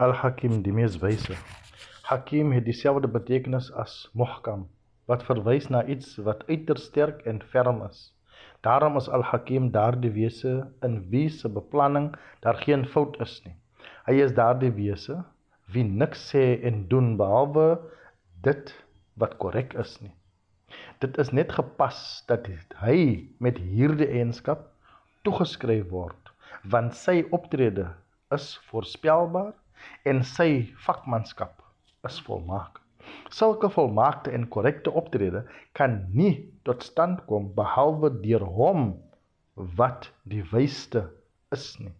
Al-Hakim die mees wyse. Hakim het dieselfde betekenis as muhkam wat verwys na iets wat uiters sterk en ferm is. Daarom is Al-Hakim daardie wese in wie se beplanning daar geen fout is nie. Hy is daardie wese wie niks sê en doen behalwe dit wat korrek is nie. Dit is net gepas dat hy met hierdie eienskap toegeskryf word want sy optrede is voorspelbaar en sy vakmanskap is volmaak. Sulke volmaakte en korrekte optrede kan nie tot stand kom behalwe deur hom wat die wysste is nie.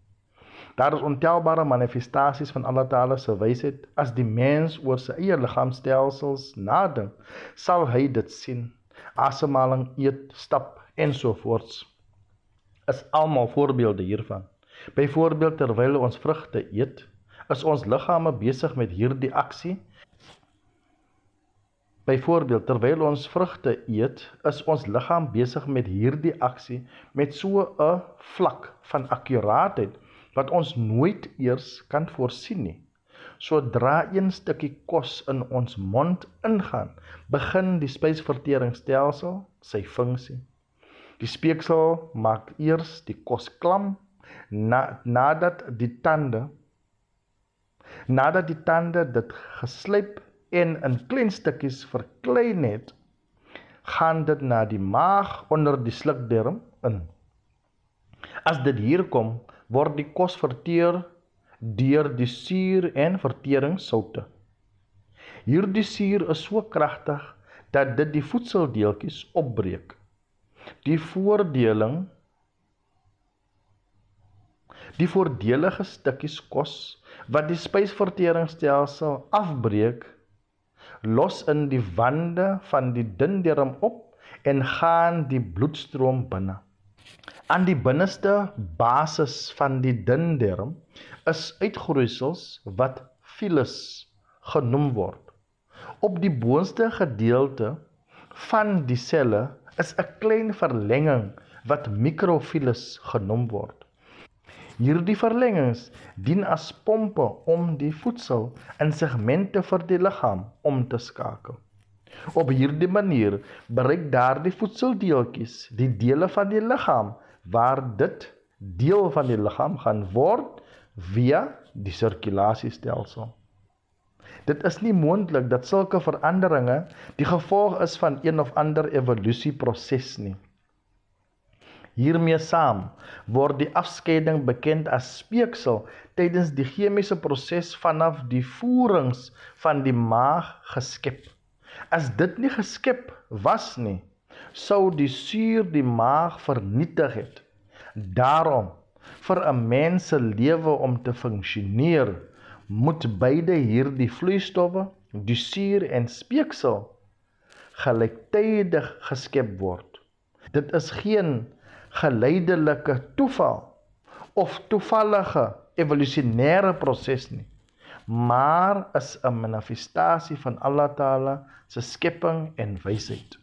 Daar is ontelbare manifestasies van Allah Taala se wysheid as die mens oor sy eie liggaamstelsels nadink, sal hy dit sien. Asemhaling, eet, stap ensovoorts is almal voorbeelde hiervan. Byvoorbeeld terwyl ons vrugte eet, is ons liggame besig met hierdie aksie. Byvoorbeeld terwyl ons vrugte eet, is ons liggaam besig met hierdie aksie met so 'n vlak van akkuraatheid wat ons nooit eers kan voorsien nie. Sodra een stukkie kos in ons mond ingaan, begin die spysverteringsstelsel sy funksie. Die speeksel maak eers die kos klam na, nadat die tande nadat die tande dit geslyp en in klein stukkies verklein het gaan dit na die maag onder die slukdarm in. As dit hier kom word die kos verteer deur die suur en verteringssoute. Hierdie suur is so kragtig dat dit die voedseldeeltjies opbreek. Die voordeling die voordelige stukkies kos wat die spysverteringsstelsel afbreek los in die wande van die dindarm op en gaan die bloedstroom binne. Aan die binneste basis van die dindarm is uitgroeisels wat filus genoem word. Op die boonste gedeelte van die selle is 'n klein verlenging wat mikrofilus genoem word. Hierdie verlengings dien as pompe om die voedsel in segmente vir die liggaam om te skakel. Op hierdie manier bereik daardie voedseldeeltjies die dele van die liggaam waar dit deel van die liggaam gaan word via die sirkulasiestelsel. Dit is nie moontlik dat sulke veranderinge die gevolg is van een of ander evolusieproses nie. Hiermee saam word die afskeiding bekend as speeksel tydens die chemiese proses vanaf die voerings van die maag geskep. As dit nie geskep was nie, sou die suur die maag vernietig het. Daarom vir 'n mens se lewe om te funksioneer, moet beide hierdie vloeistowwe, die suur en speeksel, gelyktydig geskep word. Dit is geen geleidelike toeval of toevallige evolusionêre proses nie maar is 'n manifestasie van Allah Taala se skepping en wysheid